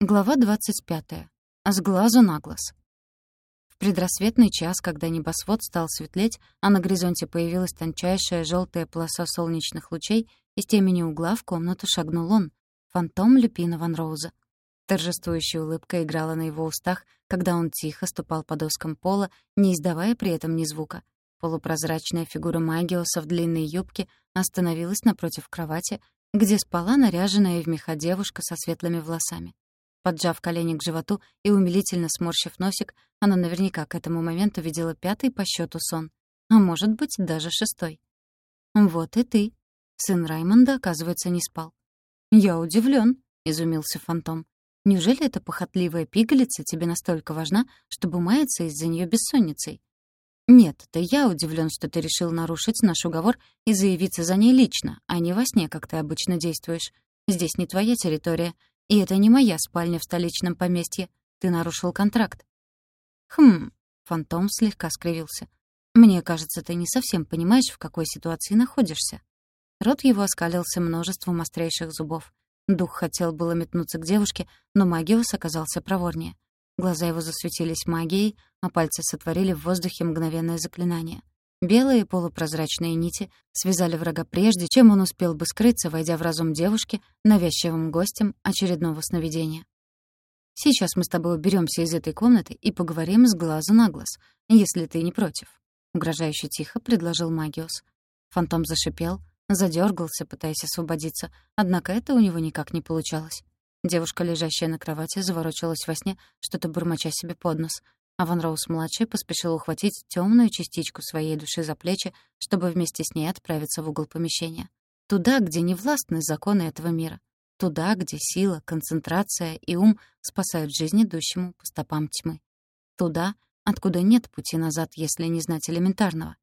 Глава 25. С глазу на глаз. В предрассветный час, когда небосвод стал светлеть, а на горизонте появилась тончайшая желтая полоса солнечных лучей, из темени угла в комнату шагнул он, фантом Люпина Ван Роуза. Торжествующая улыбка играла на его устах, когда он тихо ступал по доскам пола, не издавая при этом ни звука. Полупрозрачная фигура Магиоса в длинной юбке остановилась напротив кровати, где спала наряженная в меха девушка со светлыми волосами. Поджав колени к животу и умилительно сморщив носик, она наверняка к этому моменту видела пятый по счету сон. А может быть, даже шестой. «Вот и ты». Сын Раймонда, оказывается, не спал. «Я удивлен, изумился фантом. «Неужели эта похотливая пигалица тебе настолько важна, чтобы маяться из-за нее бессонницей?» «Нет, это я удивлен, что ты решил нарушить наш уговор и заявиться за ней лично, а не во сне, как ты обычно действуешь. Здесь не твоя территория, и это не моя спальня в столичном поместье. Ты нарушил контракт». «Хм...» — фантом слегка скривился. «Мне кажется, ты не совсем понимаешь, в какой ситуации находишься». Рот его оскалился множеством острейших зубов. Дух хотел было метнуться к девушке, но Магиус оказался проворнее. Глаза его засветились магией, а пальцы сотворили в воздухе мгновенное заклинание — Белые полупрозрачные нити связали врага прежде, чем он успел бы скрыться, войдя в разум девушки, навязчивым гостем очередного сновидения. «Сейчас мы с тобой уберемся из этой комнаты и поговорим с глазу на глаз, если ты не против», — угрожающе тихо предложил Магиус. Фантом зашипел, задергался, пытаясь освободиться, однако это у него никак не получалось. Девушка, лежащая на кровати, заворочилась во сне, что-то бормоча себе под нос, а Ван Роуз-младший поспешил ухватить темную частичку своей души за плечи, чтобы вместе с ней отправиться в угол помещения. Туда, где не властны законы этого мира. Туда, где сила, концентрация и ум спасают жизнь идущему по стопам тьмы. Туда, откуда нет пути назад, если не знать элементарного.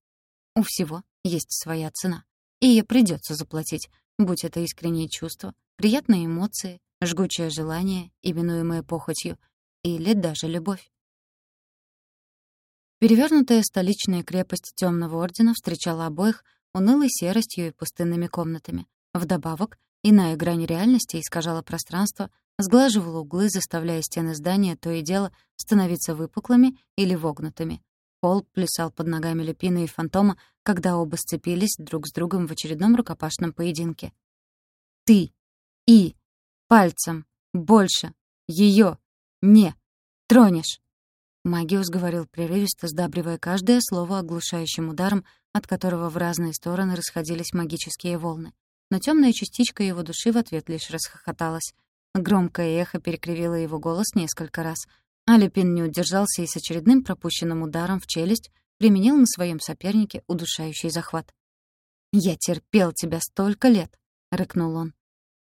У всего есть своя цена. И ее придется заплатить, будь это искреннее чувство, приятные эмоции, жгучее желание, именуемое похотью, или даже любовь. Перевернутая столичная крепость Темного Ордена встречала обоих унылой серостью и пустынными комнатами. Вдобавок, иная грань реальности искажала пространство, сглаживала углы, заставляя стены здания то и дело становиться выпуклыми или вогнутыми. Пол плясал под ногами Люпина и Фантома, когда оба сцепились друг с другом в очередном рукопашном поединке. «Ты! И! Пальцем! Больше! Ее! Не! Тронешь!» Магиус говорил прерывисто, сдабривая каждое слово оглушающим ударом, от которого в разные стороны расходились магические волны. Но темная частичка его души в ответ лишь расхохоталась. Громкое эхо перекривило его голос несколько раз, а Люпин не удержался и с очередным пропущенным ударом в челюсть применил на своем сопернике удушающий захват. «Я терпел тебя столько лет!» — рыкнул он.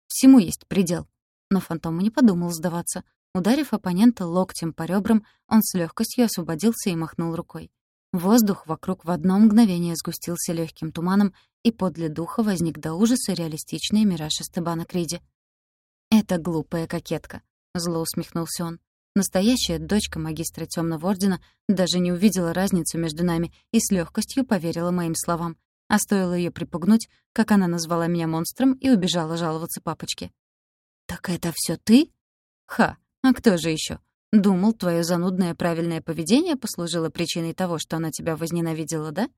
«Всему есть предел». Но фантом не подумал сдаваться. Ударив оппонента локтем по ребрам, он с легкостью освободился и махнул рукой. Воздух вокруг в одно мгновение сгустился легким туманом, и подле духа возник до ужаса реалистичный мираж Эстебана Криди. «Это глупая кокетка», — зло усмехнулся он. Настоящая дочка магистра Темного Ордена даже не увидела разницу между нами и с легкостью поверила моим словам. А стоило ее припугнуть, как она назвала меня монстром и убежала жаловаться папочке. «Так это все ты?» «Ха! А кто же еще? Думал, твое занудное правильное поведение послужило причиной того, что она тебя возненавидела, да?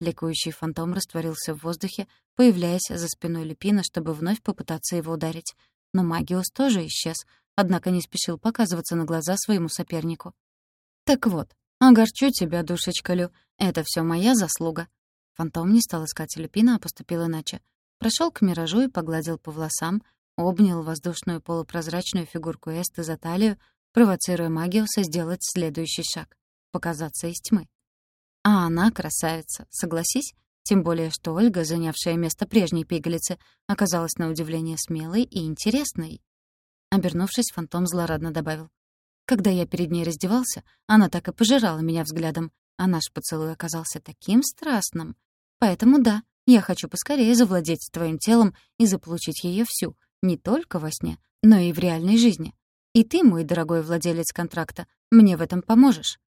Ликующий фантом растворился в воздухе, появляясь за спиной Люпина, чтобы вновь попытаться его ударить. Но Магиус тоже исчез, однако не спешил показываться на глаза своему сопернику. «Так вот, огорчу тебя, душечка Лю, это все моя заслуга». Фантом не стал искать Люпина, а поступил иначе. Прошел к миражу и погладил по волосам, обнял воздушную полупрозрачную фигурку Эсты за талию, провоцируя Магиуса сделать следующий шаг — показаться из тьмы. А она красавица, согласись? Тем более, что Ольга, занявшая место прежней пигалицы, оказалась на удивление смелой и интересной. Обернувшись, фантом злорадно добавил. Когда я перед ней раздевался, она так и пожирала меня взглядом, а наш поцелуй оказался таким страстным. Поэтому да, я хочу поскорее завладеть твоим телом и заполучить ее всю, не только во сне, но и в реальной жизни. И ты, мой дорогой владелец контракта, мне в этом поможешь.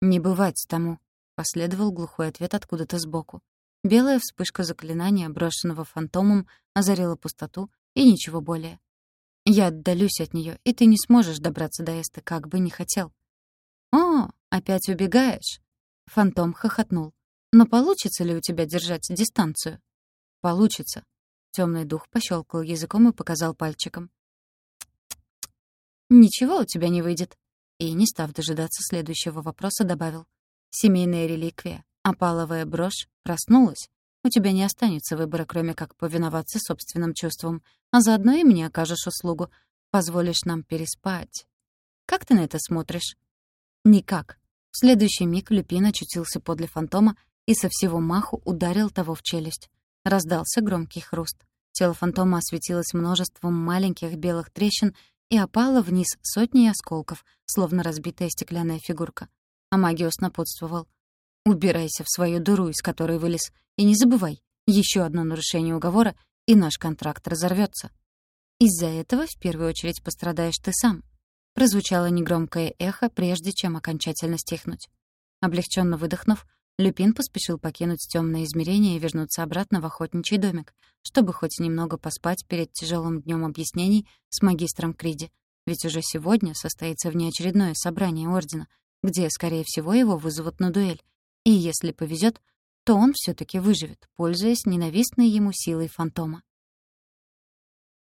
Не бывать тому, последовал глухой ответ откуда-то сбоку. Белая вспышка заклинания, брошенного фантомом, озарила пустоту и ничего более. Я отдалюсь от нее, и ты не сможешь добраться до Эсты, как бы не хотел». «О, опять убегаешь?» Фантом хохотнул. «Но получится ли у тебя держать дистанцию?» «Получится». Темный дух пощелкал языком и показал пальчиком. «Ничего у тебя не выйдет». И, не став дожидаться следующего вопроса, добавил. «Семейная реликвия, опаловая брошь, проснулась. У тебя не останется выбора, кроме как повиноваться собственным чувствам, а заодно и мне окажешь услугу. Позволишь нам переспать. Как ты на это смотришь?» «Никак». В следующий миг Люпин очутился подле фантома и со всего маху ударил того в челюсть. Раздался громкий хруст. Тело фантома осветилось множеством маленьких белых трещин и опало вниз сотней осколков, словно разбитая стеклянная фигурка. А Магиос напутствовал. «Убирайся в свою дыру, из которой вылез, и не забывай, еще одно нарушение уговора, и наш контракт разорвется. Из-за этого в первую очередь пострадаешь ты сам». Прозвучало негромкое эхо, прежде чем окончательно стихнуть. Облегченно выдохнув, Люпин поспешил покинуть темное измерение и вернуться обратно в охотничий домик, чтобы хоть немного поспать перед тяжелым днем объяснений с магистром Криди. Ведь уже сегодня состоится внеочередное собрание Ордена, где, скорее всего, его вызовут на дуэль. И если повезет, то он все таки выживет, пользуясь ненавистной ему силой фантома.